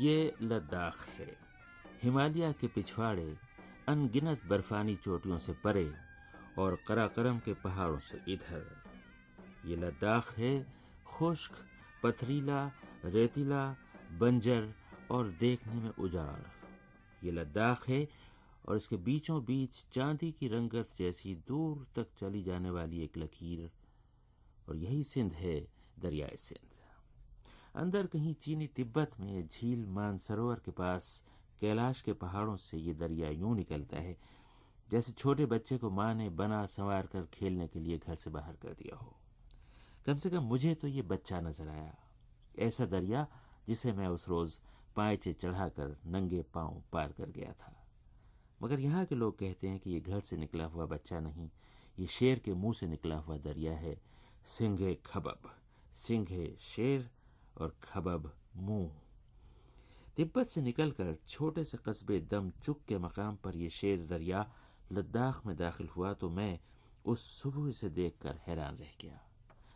یہ لداخ ہے۔ ہمالیہ کے پچھواڑے ان گنت برفانی چوٹیوں سے پرے اور کراکرم کے پہاڑوں سے ادھر۔ یہ لداخ ہے خشک، پتھریلا، ریتیلا، بنجر اور دیکھنے میں اجاڑ۔ یہ لداخ ہے اور اس کے بیچوں بیچ چاندی کی رنگت جیسی دور تک چلی جانے والی ایک لکیر۔ اور یہی سندھ ہے دریائے سندھ۔ اندر کہیں چینی تبت میں جھیل مان سروور کے پاس کیلاش کے پہاڑوں سے یہ دریا یوں نکلتا ہے جیسے چھوٹے بچے کو ماں نے بنا سنوار کر کھیلنے کے لیے گھر سے باہر کر دیا ہو۔ کم سے کم مجھے تو یہ بچہ نظر آیا۔ ایسا دریا جسے میں اس روز پائچے چڑھا کر ننگے پاؤں پار کر گیا تھا۔ مگر یہاں کے لوگ کہتے ہیں کہ یہ گھر سے نکلا ہوا بچہ نہیں، یہ شیر کے منہ سے نکلا ہوا دریا ہے۔ سنگھے کھبب، سنگھے شیر۔ اور کھبب منہ۔ تبت سے نکل کر چھوٹے سے قصبے دم چک کے مقام پر یہ شیر دریا لداخ میں داخل ہوا تو میں اس صبح سے دیکھ کر حیران رہ گیا۔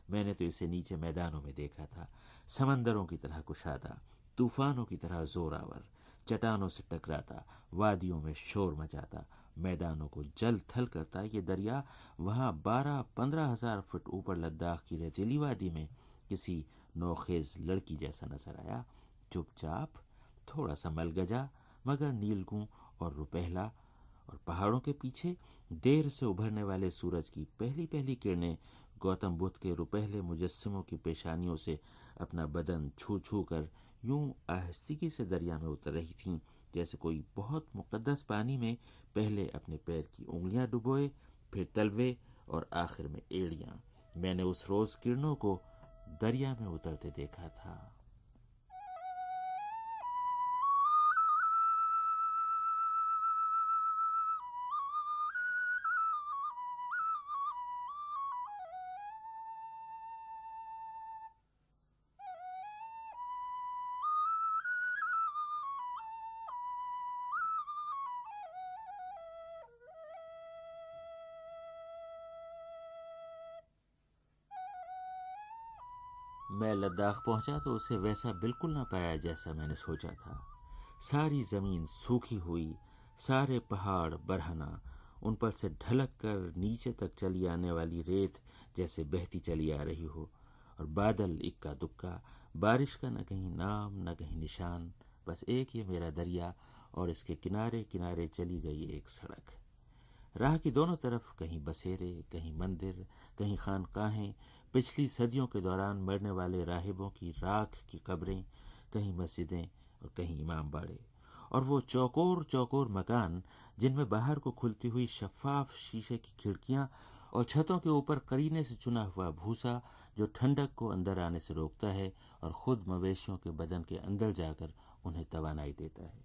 میں نے تو اسے نیچے میدانوں میں دیکھا تھا، سمندروں کی طرح کشادہ، طوفانوں کی طرح زور آور چٹانوں سے ٹکراتا، وادیوں میں شور مچاتا، میدانوں کو جل تھل کرتا۔ یہ دریا وہاں بارہ پندرہ ہزار فٹ اوپر لداخ کی ریتیلی وادی میں کسی نوخیز لڑکی جیسا نظر آیا، چپ چاپ، تھوڑا سا مل گجا مگر نیلگوں اور روپہلا اور پہاڑوں کے پیچھے دیر سے ابھرنے والے سورج کی پہلی پہلی کرنیں گوتم بدھ کے روپہلے مجسموں کی پیشانیوں سے اپنا بدن چھو چھو کر یوں آہستگی سے دریا میں اتر رہی تھیں، جیسے کوئی بہت مقدس پانی میں پہلے اپنے پیر کی انگلیاں ڈبوئے، پھر تلوے اور آخر میں ایڑیاں۔ میں نے اس روز کرنوں کو دریا میں اترتے دیکھا تھا۔ میں لداخ پہنچا تو اسے ویسا بالکل نہ پایا جیسا میں نے سوچا تھا۔ ساری زمین سوکھی ہوئی، سارے پہاڑ برہنا ان پر سے ڈھلک کر نیچے تک چلی آنے والی ریت جیسے بہتی چلی آ رہی ہو۔ اور بادل اکا دکا، بارش کا نہ کہیں نام، نہ کہیں نشان، بس ایک یہ میرا دریا اور اس کے کنارے کنارے چلی گئی ایک سڑک۔ راہ کی دونوں طرف کہیں بسیرے، کہیں مندر، کہیں خانقاہیں، پچھلی صدیوں کے دوران مرنے والے راہبوں کی راکھ کی قبریں، کہیں مسجدیں اور کہیں امام باڑے۔ اور وہ چوکور چوکور مکان جن میں باہر کو کھلتی ہوئی شفاف شیشے کی کھڑکیاں اور چھتوں کے اوپر کرینے سے چنا ہوا بھوسا جو ٹھنڈک کو اندر آنے سے روکتا ہے اور خود مویشیوں کے بدن کے اندر جا کر انہیں توانائی دیتا ہے۔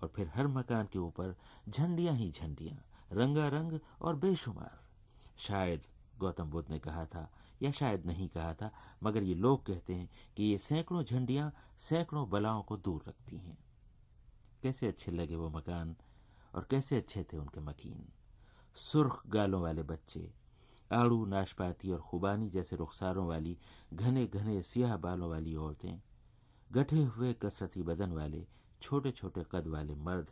اور پھر ہر مکان کے اوپر جھنڈیاں ہی جھنڈیاں۔ رنگا رنگ اور بے شمار۔ شاید گوتم بدھ نے کہا تھا یا شاید نہیں کہا تھا، مگر یہ لوگ کہتے ہیں کہ یہ سینکڑوں جھنڈیاں سینکڑوں بلاؤں کو دور رکھتی ہیں۔ کیسے اچھے لگے وہ مکان اور کیسے اچھے تھے ان کے مکین۔ سرخ گالوں والے بچے، آڑو ناشپاتی اور خوبانی جیسے رخساروں والی گھنے گھنے سیاہ بالوں والی عورتیں، گٹھے ہوئے کسرتی بدن والے چھوٹے چھوٹے قد والے مرد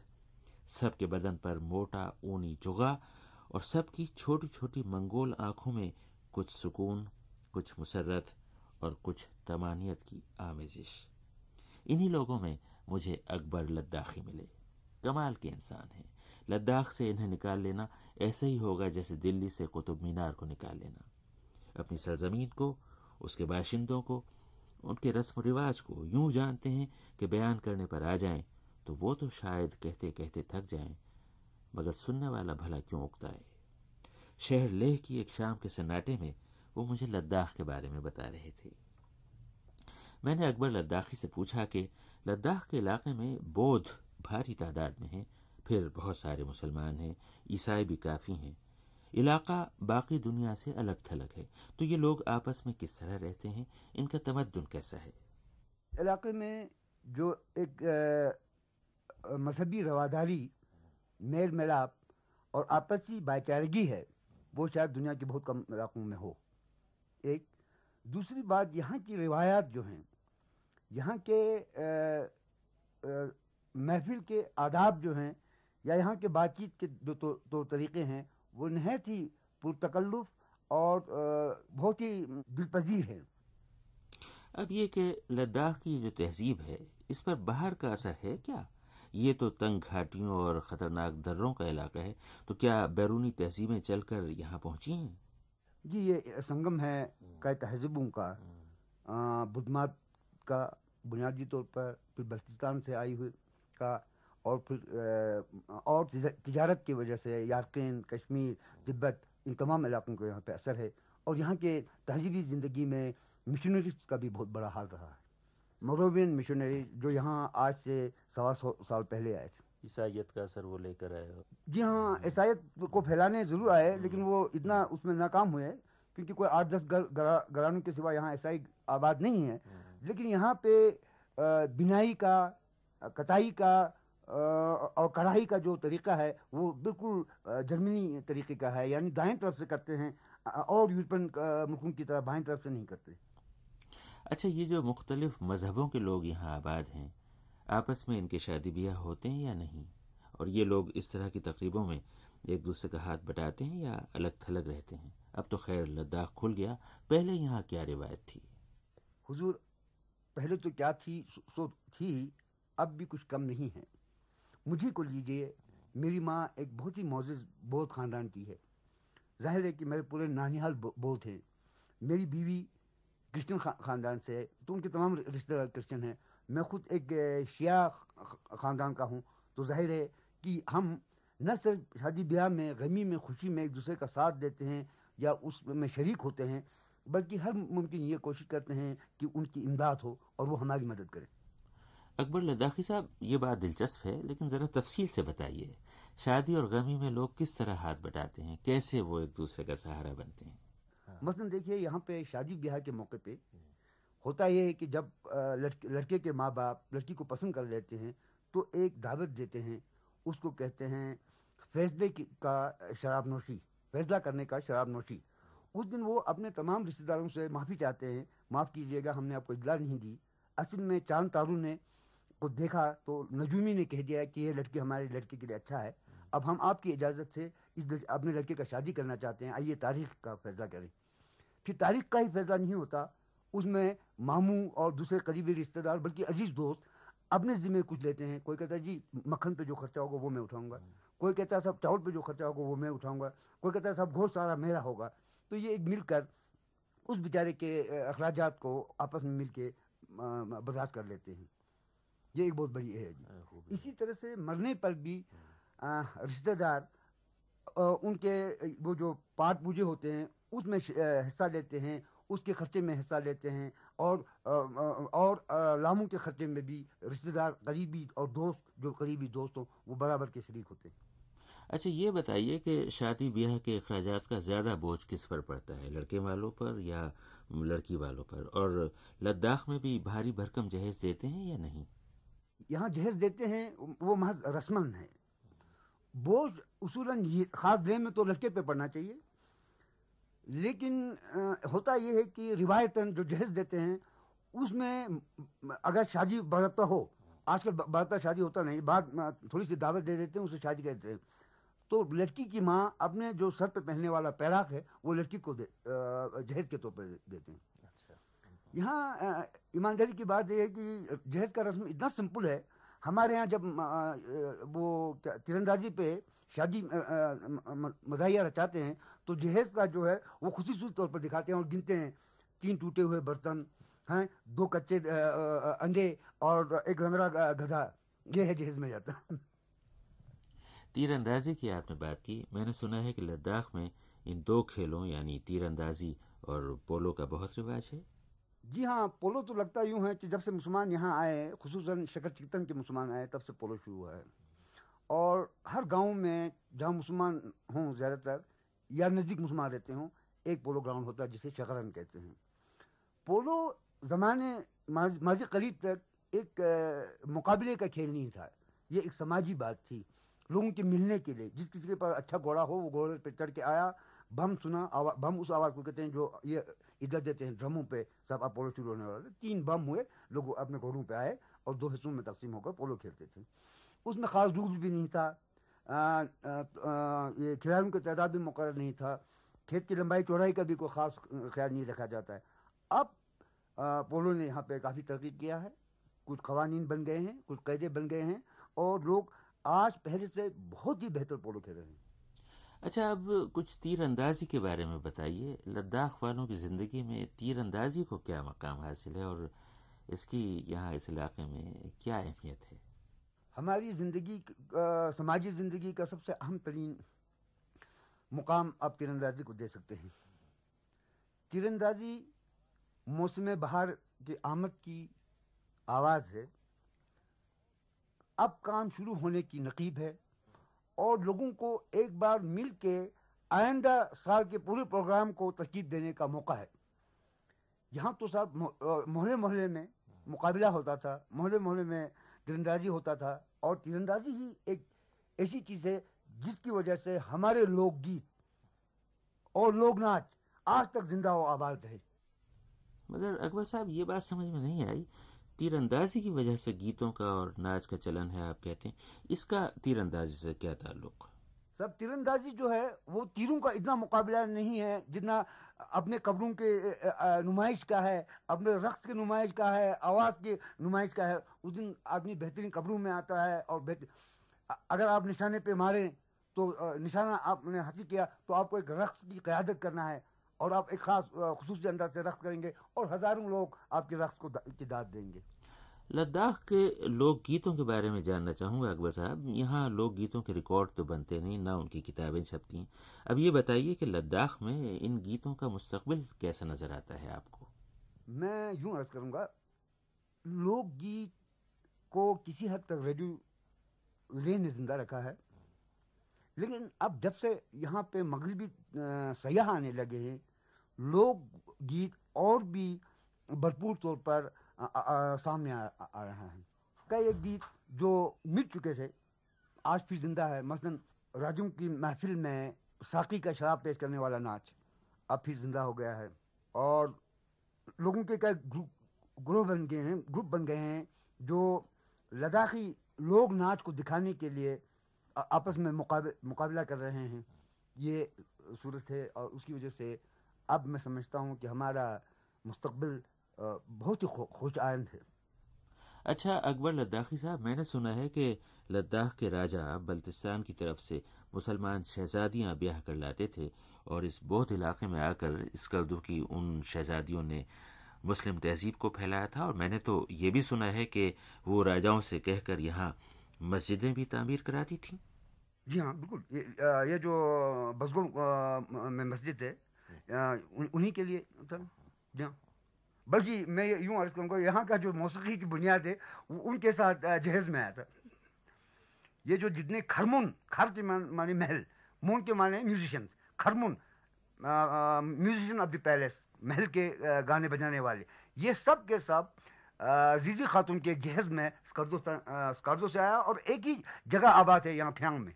سب کے بدن پر موٹا اونی چگا اور سب کی چھوٹی چھوٹی منگول آنکھوں میں کچھ سکون، کچھ مسرت اور کچھ تمانیت کی آمیزش۔ انہی لوگوں میں مجھے اکبر لداخی ملے۔ کمال کے انسان ہیں۔ لداخ سے انہیں نکال لینا ایسا ہی ہوگا جیسے دلی سے قطب مینار کو نکال لینا۔ اپنی سرزمین کو، اس کے باشندوں کو، ان کے رسم و رواج کو یوں جانتے ہیں کہ بیان کرنے پر آ جائیں تو وہ تو شاید کہتے کہتے تھک جائیں، مگر سننے والا بھلا کیوں اکتا ہے؟ شہر لیہ کی ایک شام کے سناٹے میں وہ مجھے لداخ کے بارے میں بتا رہے تھے۔ میں نے اکبر لداخی سے پوچھا کہ لداخ کے علاقے میں بودھ بھاری تعداد میں ہیں، پھر بہت سارے مسلمان ہیں، عیسائی بھی کافی ہیں۔ علاقہ باقی دنیا سے الگ تھلگ ہے۔ تو یہ لوگ آپس میں کس طرح رہتے ہیں؟ ان کا تمدن کیسا ہے؟ علاقے میں جو ایک مذہبی رواداری، میل ملاپ اور آپسی بھائی چارگی ہے، وہ شاید دنیا کے بہت کم علاقوں میں ہو۔ ایک، دوسری بات، یہاں کی روایات جو ہیں، یہاں کے محفل کے آداب جو ہیں، یا یہاں کے بات چیت کے جو طور طریقے ہیں، وہ نہایت ہی پرتکلف اور بہت ہی دل پذیر اب یہ کہ لداخ کی جو تہذیب ہے، اس پر باہر کا اثر ہے کیا؟ یہ تو تنگ گھاٹیوں اور خطرناک دروں کا علاقہ ہے، تو کیا بیرونی تہذیبیں چل کر یہاں پہنچی ہیں؟ جی یہ سنگم ہے کئی تہذیبوں کا۔ بدمات کا بنیادی طور پر پھر بلتستان سے آئی ہوئی کا اور پھر اور تجارت کی وجہ سے یارقین، کشمیر، تبت، ان تمام علاقوں کو یہاں پہ اثر ہے۔ اور یہاں کے تہذیبی زندگی میں مشنریز کا بھی بہت بڑا حال رہا ہے۔ موروبین مشنری جو یہاں آج سے سوا سو سال پہلے آئے تھے۔ عیسائیت کا اثر وہ لے کر آئے ہو۔ جی ہاں عیسائیت کو پھیلانے ضرور آئے لیکن وہ اتنا اس میں ناکام ہوئے کیونکہ کوئی آٹھ دس گرانوں کے سوا یہاں عیسائی آباد نہیں ہے۔ لیکن یہاں پہ بنائی کا کٹائی کا اور کڑھائی کا جو طریقہ ہے وہ بالکل جرمنی طریقے کا ہے۔ یعنی دائیں طرف سے کرتے ہیں اور یورپین ملکوں کی طرح بائیں طرف سے نہیں کرتے۔ اچھا یہ جو مختلف مذہبوں کے لوگ یہاں آباد ہیں، آپس میں ان کے شادی بیاہ ہوتے ہیں یا نہیں؟ اور یہ لوگ اس طرح کی تقریبوں میں ایک دوسرے کا ہاتھ بٹاتے ہیں یا الگ تھلگ رہتے ہیں؟ اب تو خیر، لداخ کھل گیا، پہلے یہاں کیا روایت تھی؟ حضور، پہلے تو کیا تھی؟ سو تھی، اب بھی کچھ کم نہیں ہے۔ مجھے کو لیجیے میری ماں ایک بہت ہی معزز، بہت خاندان کی ہے۔ ظاہر ہے کہ میرے پورے نانیال بہت ہیں۔ میری بیوی کرسچن خاندان سے۔ تو ان کے تمام رشتے دار کرسچن ہیں۔ میں خود ایک شیعہ خاندان کا ہوں۔ تو ظاہر ہے کہ ہم نہ صرف شادی بیاہ میں غمی میں، خوشی میں ایک دوسرے کا ساتھ دیتے ہیں یا اس میں شریک ہوتے ہیں، بلکہ ہر ممکن یہ کوشش کرتے ہیں کہ ان کی امداد ہو اور وہ ہماری مدد کریں۔ اکبر لداخی صاحب، یہ بات دلچسپ ہے، لیکن ذرا تفصیل سے بتائیے، شادی اور غمی میں لوگ کس طرح ہاتھ بٹاتے ہیں؟ کیسے وہ ایک دوسرے کا سہارا بنتے ہیں؟ مثلا دیکھیے، یہاں پہ شادی بیاہ کے موقع پہ ہوتا یہ ہے کہ جب لڑکے کے ماں باپ لڑکی کو پسند کر لیتے ہیں تو ایک دعوت دیتے ہیں، اس کو کہتے ہیں فیصلے کا شراب نوشی، فیصلہ کرنے کا شراب نوشی۔ اس دن وہ اپنے تمام رشتے داروں سے معافی چاہتے ہیں، معاف کیجیے گا، ہم نے آپ کو اطلاع نہیں دی۔ اصل میں چاند تارو نے کو دیکھا تو نجومی نے کہہ دیا کہ یہ لڑکی ہمارے لڑکے کے لیے اچھا ہے۔ اب ہم آپ کی اجازت سے اس اپنے لڑکے کا شادی کرنا چاہتے ہیں۔ آئیے تاریخ کا فیصلہ کریں۔ پھر تاریخ کا ہی فیصلہ نہیں ہوتا اس میں ماموں اور دوسرے قریبی رشتے دار بلکہ عزیز دوست اپنے ذمہ کچھ لیتے ہیں۔ کوئی کہتا ہے جی مکھن پہ جو خرچہ ہوگا وہ میں اٹھاؤں گا۔ کوئی کہتا ہے سب چاول پہ جو خرچہ ہوگا وہ میں اٹھاؤں گا۔ کوئی کہتا ہے سب بہت سارا میرا ہوگا۔ تو یہ ایک مل کر اس بیچارے کے اخراجات کو آپس میں مل کے برداشت کر لیتے ہیں۔ یہ ایک بہت بڑی ہے۔ جی اسی طرح سے مرنے پر بھی رشتہ دار ان کے وہ جو پاٹ پوجے ہوتے ہیں اس میں حصہ لیتے ہیں اس کے خرچے میں حصہ لیتے ہیں اور اور لاموں کے خرچے میں بھی رشتہ دار قریبی اور دوست جو قریبی دوست ہوں وہ برابر کے شریک ہوتے ہیں۔ اچھا یہ بتائیے کہ شادی بیاہ کے اخراجات کا زیادہ بوجھ کس پر پڑتا ہے؟ لڑکے والوں پر یا لڑکی والوں پر؟ اور لداخ میں بھی بھاری بھرکم جہیز دیتے ہیں یا نہیں؟ یہاں جہیز دیتے ہیں وہ محض رسمن ہے۔ بوجھ اصولاً خاص دے میں تو لڑکے پہ پڑنا چاہیے۔ لیکن ہوتا یہ ہے کہ روایتاً جو جہیز دیتے ہیں اس میں اگر شادی برتا ہو آج کل برتا شادی ہوتا نہیں بعد تھوڑی سی دعوت دے دیتے ہیں اسے شادی کہتے ہیں۔ تو لڑکی کی ماں اپنے جو سر پہ پہننے والا پیراک ہے وہ لڑکی کو جہیز کے طور پہ دیتے ہیں۔ اچھا۔ یہاں ایمانداری کی بات یہ ہے کہ جہیز کا رسم اتنا سمپل ہے ہمارے یہاں جب وہ تیر اندازی پہ شادی مزاحیہ رچاتے ہیں، تو جہیز کا جو ہے وہ خصوصی طور پر دکھاتے ہیں اور گنتے ہیں۔ تین ٹوٹے ہوئے برتن ہیں، دو کچے انڈے اور ایک لنگڑا گدھا، یہ ہے جہیز میں جاتا۔ تیر اندازی کی آپ نے بات کی۔ میں نے سنا ہے کہ لداخ میں ان دو کھیلوں یعنی تیر اندازی اور پولو کا بہت رواج ہے۔ جی ہاں پولو تو لگتا یوں ہے کہ جب سے مسلمان یہاں آئے، خصوصاً شکر چکتن کے مسلمان آئے، تب سے پولو شروع ہوا ہے۔ اور ہر گاؤں میں جہاں مسلمان ہوں زیادہ تر، یا نزدیک مسلمان رہتے ہوں، ایک پولو گراؤنڈ ہوتا ہے جسے شکرن کہتے ہیں۔ پولو زمانے ماضی قریب تک ایک مقابلے کا کھیل نہیں تھا۔ یہ ایک سماجی بات تھی۔ لوگوں کے ملنے کے لیے، جس کسی کے پاس اچھا گھوڑا ہو، وہ گھوڑے پہ چڑھ کے آیا، بم سنا بم اس آواز کو کہتے ہیں جو یہ ادھر دیتے ہیں ڈرموں پہ سب اب پولو شروع ہونے والے۔ تین بم ہوئے لوگ اپنے گھوڑوں پہ آئے اور دو حصوں میں تقسیم ہو کر پولو کھیلتے تھے۔ اس میں خاص رول بھی نہیں تھا۔ یہ کھلاڑیوں کی تعداد بھی مقرر نہیں تھا۔ کھیت کی لمبائی، چوڑائی کا بھی کوئی خاص خیال نہیں رکھا جاتا ہے۔ اب پولو نے یہاں پہ کافی ترقی کیا ہے۔ کچھ قوانین بن گئے ہیں، کچھ قیدے بن گئے ہیں اور لوگ آج پہلے سے بہت ہی بہتر پولو کھیل رہے ہیں۔ اچھا اب کچھ تیر اندازی کے بارے میں بتائیے، لداخ والوں کی زندگی میں تیر اندازی کو کیا مقام حاصل ہے اور اس کی یہاں اس علاقے میں کیا اہمیت ہے؟ ہماری زندگی سماجی زندگی کا سب سے اہم ترین مقام آپ تیر اندازی کو دے سکتے ہیں۔ تیر اندازی موسم بہار کی آمد کی آواز ہے۔ اب کام شروع ہونے کی نقیب ہے۔ اور لوگوں کو ایک بار مل کے آئندہ سال کے پورے پروگرام کو ترکیب دینے کا موقع ہے۔ یہاں تو صاحب محلے محلے میں مقابلہ ہوتا تھا، محلے محلے میں تیراندازی ہوتا تھا اور تیراندازی ہی ایک ایسی چیز ہے جس کی وجہ سے ہمارے لوک گیت اور لوک ناچ آج تک زندہ و آباد رہے۔ مگر اکبر صاحب، یہ بات سمجھ میں نہیں آئی تیر اندازی کی وجہ سے گیتوں کا اور ناچ کا چلن ہے، آپ کہتے ہیں. اس کا تیر اندازی سے کیا تعلق؟ سب تیر اندازی جو ہے، وہ تیروں کا اتنا مقابلہ نہیں ہے جتنا اپنے قبروں کے نمائش کا ہے، اپنے رقص کی نمائش کا ہے، آواز کی نمائش کا ہے. اس دن آدمی بہترین قبروں میں آتا ہے اور بہتر اگر آپ نشانے پہ ماریں تو نشانہ آپ نے حاصل کیا تو آپ کو ایک رقص کی قیادت کرنا ہے. اور آپ ایک خاص خصوصی انداز سے رقص کریں گے اور ہزاروں لوگ آپ کے رقص کو داد دیں گے۔ لداخ کے لوک گیتوں کے بارے میں جاننا چاہوں گا اکبر صاحب۔ یہاں لوک گیتوں کے ریکارڈ تو بنتے نہیں نہ ان کی کتابیں چھپتی ہیں۔ اب یہ بتائیے کہ لداخ میں ان گیتوں کا مستقبل کیسا نظر آتا ہے آپ کو؟ میں یوں عرض کروں گا لوک گیت کو کسی حد تک ریڈیو رے نے زندہ رکھا ہے۔ لیکن اب جب سے یہاں پہ مغربی سیاح آنے لگے ہیں لوک گیت اور بھی بھرپور طور پر سامنے آ رہا ہے۔ کئی ایک گیت جو مٹ چکے تھے، آج بھی زندہ ہے۔ مثلاً راجوں کی محفل میں ساقی کا شراب پیش کرنے والا ناچ اب پھر زندہ ہو گیا ہے۔ اور لوگوں کے کئی گروپ گروہ بن گئے ہیں، گروپ بن گئے ہیں جو لداخی لوگ ناچ کو دکھانے کے لیے آپس میں مقابلہ کر رہے ہیں۔ یہ صورت ہے اور اس کی وجہ سے اب میں سمجھتا ہوں کہ ہمارا مستقبل بہت ہی خوش آئند ہے۔ اچھا اکبر لداخی صاحب میں نے سنا ہے کہ لداخ کے راجا بلتستان کی طرف سے مسلمان شہزادیاں بیاہ کر لاتے تھے اور اس بہت علاقے میں آ کر اس کردو کی ان شہزادیوں نے مسلم تہذیب کو پھیلایا تھا اور میں نے تو یہ بھی سنا ہے کہ وہ راجاؤں سے کہہ کر یہاں مسجدیں بھی تعمیر کراتی تھیں۔ جی ہاں بالکل۔ یہ جو بزگوں میں مسجد ہے انہی کے لیے جی ہاں۔ بلکہ میں یوں عرض کروں گا یہاں کا جو موسیقی کی بنیاد ہے وہ ان کے ساتھ جہیز میں آیا تھا۔ یہ جو جتنے کھرمن کھر کے معنی محل مون کے معنی میوزیشین کھرمن میوزیشین آف دی پیلس محل کے گانے بجانے والے یہ سب کے سب زیزی خاتون کے جہیز میں اسکردو سے آیا اور ایک ہی جگہ آباد ہے یہاں پھیانگ میں۔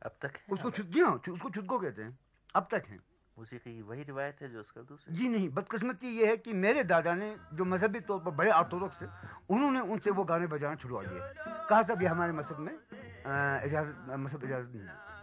اب تک اس کو جی ہاں اس کو چھٹکو کہتے ہیں۔ اب تک ہیں۔ موسیقی وہی روایت ہے جو اس کا دوسرے جی نہیں، بدقسمتی یہ ہے کہ میرے دادا نے جو مذہبی طور پر بڑے آرتھوڈاکس تھے انہوں نے ان سے وہ گانے بجانا چھڑوا دیے۔ کہا صاحب، یہ ہمارے مذہب میں اجازت، مذہب اجازت نہیں ہے۔